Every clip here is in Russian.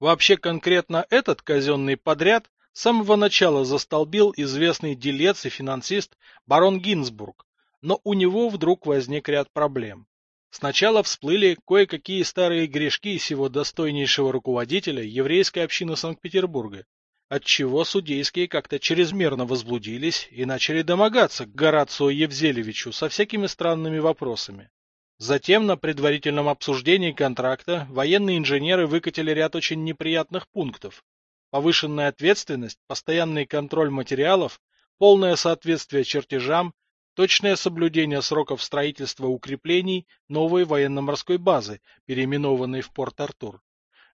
Вообще конкретно этот казенный подряд с самого начала застолбил известный делец и финансист барон Гинзбург, но у него вдруг возник ряд проблем. Сначала всплыли кое-какие старые грешки сего достойнейшего руководителя еврейской общины Санкт-Петербурга, отчего судейские как-то чрезмерно возблудились и начали домогаться к Горацио Евзелевичу со всякими странными вопросами. Затем на предварительном обсуждении контракта военные инженеры выкатили ряд очень неприятных пунктов. Повышенная ответственность, постоянный контроль материалов, полное соответствие чертежам, точное соблюдение сроков строительства укреплений новой военно-морской базы, переименованной в Порт-Артур.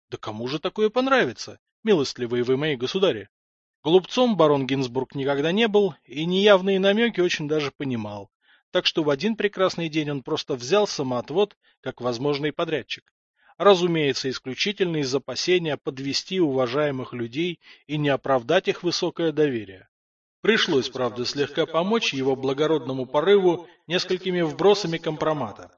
Да кому же такое понравится, милостливые вы мои государи? Глупцом барон Гинзбург никогда не был и неявные намеки очень даже понимал, так что в один прекрасный день он просто взял самоотвод как возможный подрядчик. Разумеется, исключительно из опасения подвести уважаемых людей и не оправдать их высокое доверие. Пришлось, правда, слегка помочь его благородному порыву несколькими вбросами компромата.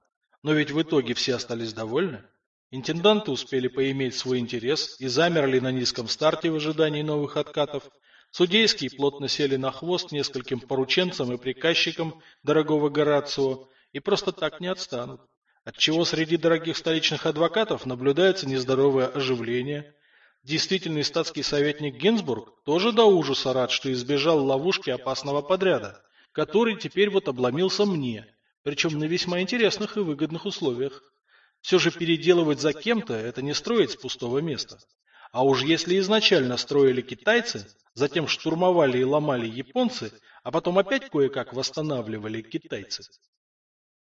Но ведь в итоге все остались довольны. Интенданты успели поиметь свой интерес и замерли на низком старте в ожидании новых откатов. Судейские плотно сели на хвост нескольким порученцам и приказчикам дорогого Горацио и просто так не отстанут. Отчего среди дорогих столичных адвокатов наблюдается нездоровое оживление, Действительный статский советник Гинзбург тоже до ужаса рад, что избежал ловушки опасного подряда, который теперь вот обломился мне, причем на весьма интересных и выгодных условиях. Все же переделывать за кем-то – это не строить с пустого места. А уж если изначально строили китайцы, затем штурмовали и ломали японцы, а потом опять кое-как восстанавливали китайцы.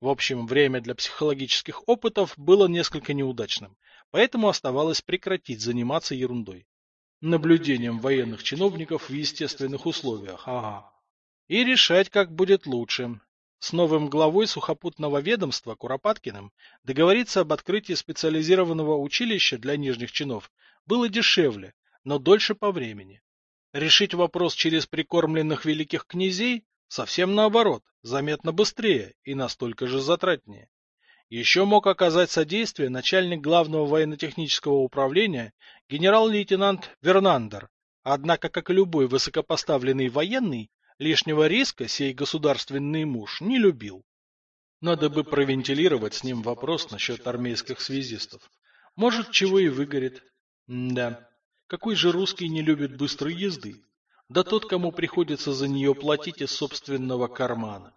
В общем, время для психологических опытов было несколько неудачным, поэтому оставалось прекратить заниматься ерундой. Наблюдением военных чиновников в естественных условиях, ага. И решать, как будет лучше. С новым главой сухопутного ведомства Куропаткиным договориться об открытии специализированного училища для нижних чинов было дешевле, но дольше по времени. Решить вопрос через прикормленных великих князей Совсем наоборот, заметно быстрее и настолько же затратнее. Еще мог оказать содействие начальник главного военно-технического управления генерал-лейтенант Вернандер, однако, как и любой высокопоставленный военный, лишнего риска сей государственный муж не любил. Надо бы провентилировать с ним вопрос насчет армейских связистов. Может, чего и выгорит. М да, какой же русский не любит быстрой езды? да тот, кому приходится за нее платить из собственного кармана.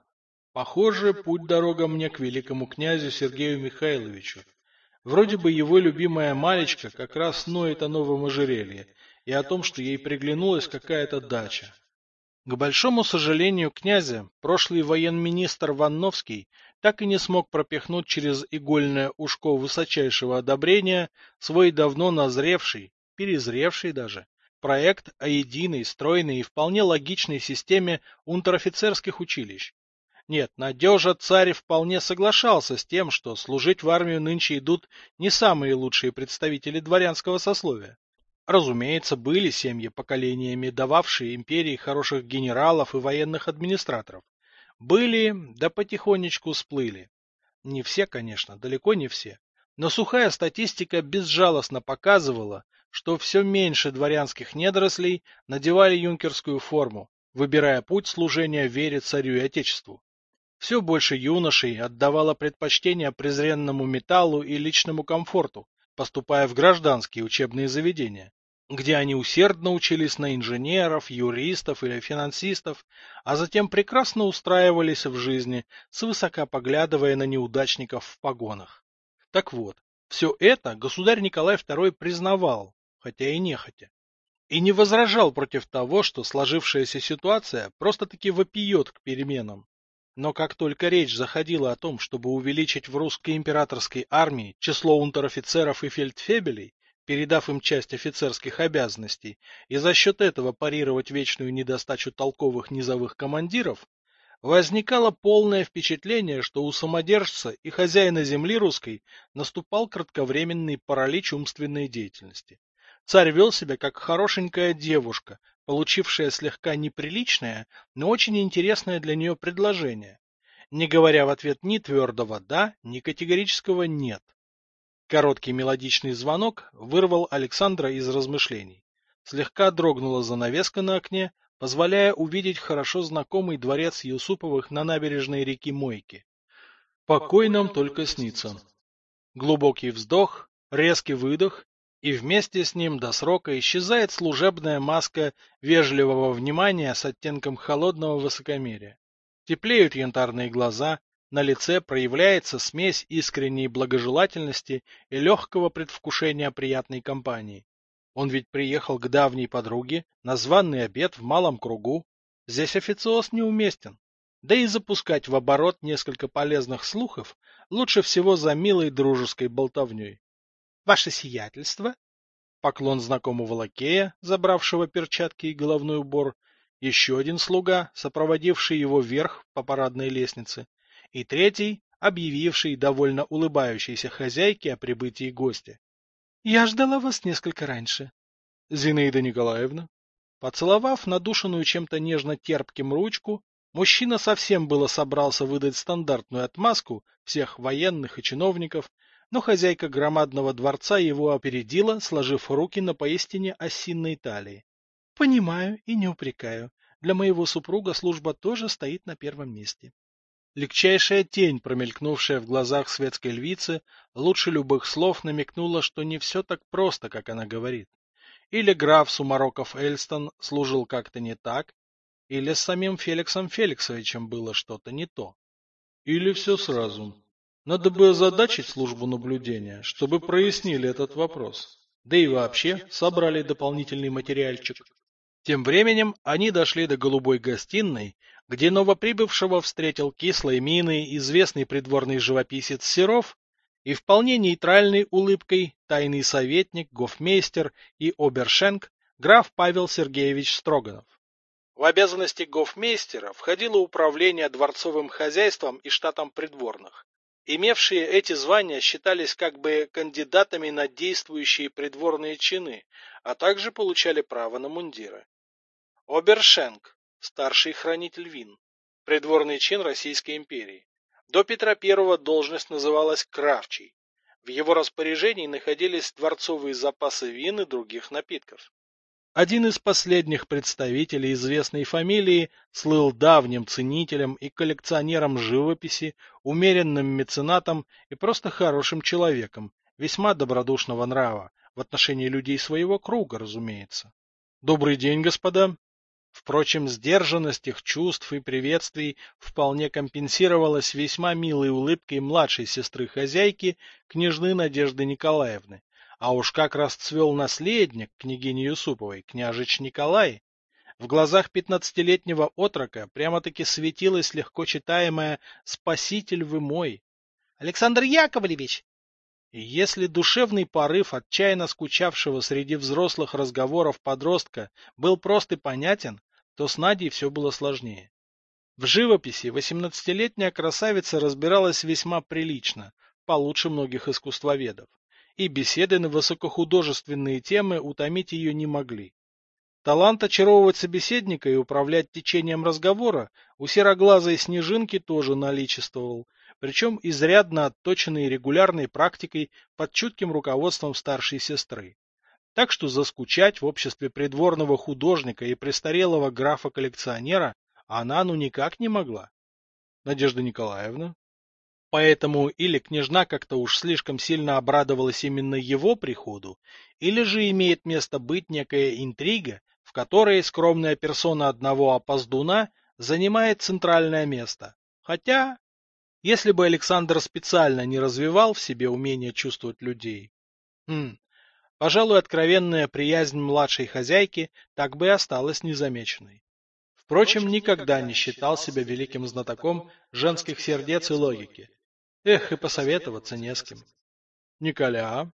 Похоже, путь-дорога мне к великому князю Сергею Михайловичу. Вроде бы его любимая Малечка как раз ноет о новом ожерелье и о том, что ей приглянулась какая-то дача. К большому сожалению князя, прошлый военминистр Ванновский так и не смог пропихнуть через игольное ушко высочайшего одобрения свой давно назревший, перезревший даже, проект о единой, стройной и вполне логичной системе унтер-офицерских училищ. Нет, Надежа царь вполне соглашался с тем, что служить в армию нынче идут не самые лучшие представители дворянского сословия. Разумеется, были семьи поколениями, дававшие империи хороших генералов и военных администраторов. Были, да потихонечку сплыли. Не все, конечно, далеко не все. Но сухая статистика безжалостно показывала, что все меньше дворянских недорослей надевали юнкерскую форму, выбирая путь служения вере царю и отечеству. Все больше юношей отдавало предпочтение презренному металлу и личному комфорту, поступая в гражданские учебные заведения, где они усердно учились на инженеров, юристов или финансистов, а затем прекрасно устраивались в жизни, свысока поглядывая на неудачников в погонах. Так вот, все это государь Николай II признавал, хотя и нехотя. И не возражал против того, что сложившаяся ситуация просто-таки вопиет к переменам. Но как только речь заходила о том, чтобы увеличить в русской императорской армии число унтер-офицеров и фельдфебелей, передав им часть офицерских обязанностей, и за счет этого парировать вечную недостачу толковых низовых командиров, возникало полное впечатление, что у самодержца и хозяина земли русской наступал кратковременный паралич умственной деятельности. Царь вел себя как хорошенькая девушка, получившая слегка неприличное, но очень интересное для нее предложение, не говоря в ответ ни твердого «да», ни категорического «нет». Короткий мелодичный звонок вырвал Александра из размышлений. Слегка дрогнула занавеска на окне, позволяя увидеть хорошо знакомый дворец Юсуповых на набережной реки Мойки. Покой нам только снится. Глубокий вздох, резкий выдох, и вместе с ним до срока исчезает служебная маска вежливого внимания с оттенком холодного высокомерия. Теплеют янтарные глаза, на лице проявляется смесь искренней благожелательности и легкого предвкушения приятной компании. Он ведь приехал к давней подруге на званый обед в малом кругу. Здесь официоз неуместен. Да и запускать в оборот несколько полезных слухов лучше всего за милой дружеской болтовней. Ваше сиятельство? Поклон знакомого лакея, забравшего перчатки и головной убор, еще один слуга, сопроводивший его вверх по парадной лестнице, и третий, объявивший довольно улыбающейся хозяйке о прибытии гостя. — Я ждала вас несколько раньше. — Зинаида Николаевна. Поцеловав надушенную чем-то нежно-терпким ручку, мужчина совсем было собрался выдать стандартную отмазку всех военных и чиновников, но хозяйка громадного дворца его опередила, сложив руки на поистине осинной талии. — Понимаю и не упрекаю. Для моего супруга служба тоже стоит на первом месте. Легчайшая тень, промелькнувшая в глазах светской львицы, лучше любых слов намекнула, что не все так просто, как она говорит. Или граф Сумароков Эльстон служил как-то не так, или с самим Феликсом Феликсовичем было что-то не то. Или все сразу. Надо бы озадачить службу наблюдения, чтобы прояснили этот вопрос. Да и вообще собрали дополнительный материальчик. Тем временем они дошли до голубой гостиной, где новоприбывшего встретил кислой миной известный придворный живописец Серов и вполне нейтральной улыбкой тайный советник, гофмейстер и обершенк граф Павел Сергеевич Строганов. В обязанности гофмейстера входило управление дворцовым хозяйством и штатом придворных. Имевшие эти звания считались как бы кандидатами на действующие придворные чины, а также получали право на мундиры. Обершенк старший хранитель вин, придворный чин Российской империи. До Петра I должность называлась Кравчий. В его распоряжении находились дворцовые запасы вин и других напитков. Один из последних представителей известной фамилии слыл давним ценителем и коллекционером живописи, умеренным меценатом и просто хорошим человеком, весьма добродушного нрава, в отношении людей своего круга, разумеется. Добрый день, господа. Впрочем, сдержанность их чувств и приветствий вполне компенсировалась весьма милой улыбкой младшей сестры хозяйки, княжны Надежды Николаевны. А уж как расцвел наследник княгини Юсуповой, княжич Николай! В глазах пятнадцатилетнего отрока прямо-таки светилось легко читаемое «Спаситель вы мой». «Александр Яковлевич!» И если душевный порыв отчаянно скучавшего среди взрослых разговоров подростка был прост и понятен, то с Надей все было сложнее. В живописи восемнадцатилетняя красавица разбиралась весьма прилично, получше многих искусствоведов, и беседы на высокохудожественные темы утомить ее не могли. Талант очаровывать собеседника и управлять течением разговора у сероглазой снежинки тоже наличествовал, причем изрядно отточенный регулярной практикой под чутким руководством старшей сестры. Так что заскучать в обществе придворного художника и престарелого графа-коллекционера она ну никак не могла. Надежда Николаевна. Поэтому или княжна как-то уж слишком сильно обрадовалась именно его приходу, или же имеет место быть некая интрига, в которой скромная персона одного опоздуна занимает центральное место. Хотя, если бы Александр специально не развивал в себе умение чувствовать людей, хм, Пожалуй, откровенная приязнь младшей хозяйки так бы и осталась незамеченной. Впрочем, никогда не считал себя великим знатоком женских сердец и логики. Эх, и посоветоваться не с кем. Николя.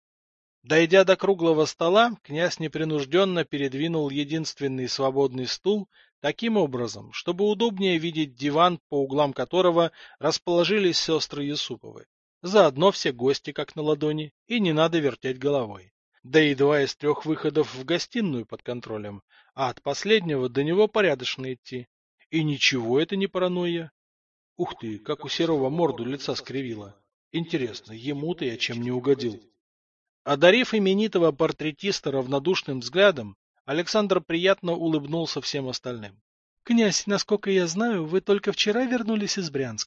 Дойдя до круглого стола, князь непринужденно передвинул единственный свободный стул таким образом, чтобы удобнее видеть диван, по углам которого расположились сестры Юсуповы. Заодно все гости как на ладони, и не надо вертеть головой да и два из трех выходов в гостиную под контролем, а от последнего до него порядочно идти. И ничего это не паранойя. Ух ты, как у Серова морду лица скривила. Интересно, ему-то я чем не угодил? Одарив именитого портретиста равнодушным взглядом, Александр приятно улыбнулся всем остальным. — Князь, насколько я знаю, вы только вчера вернулись из Брянска.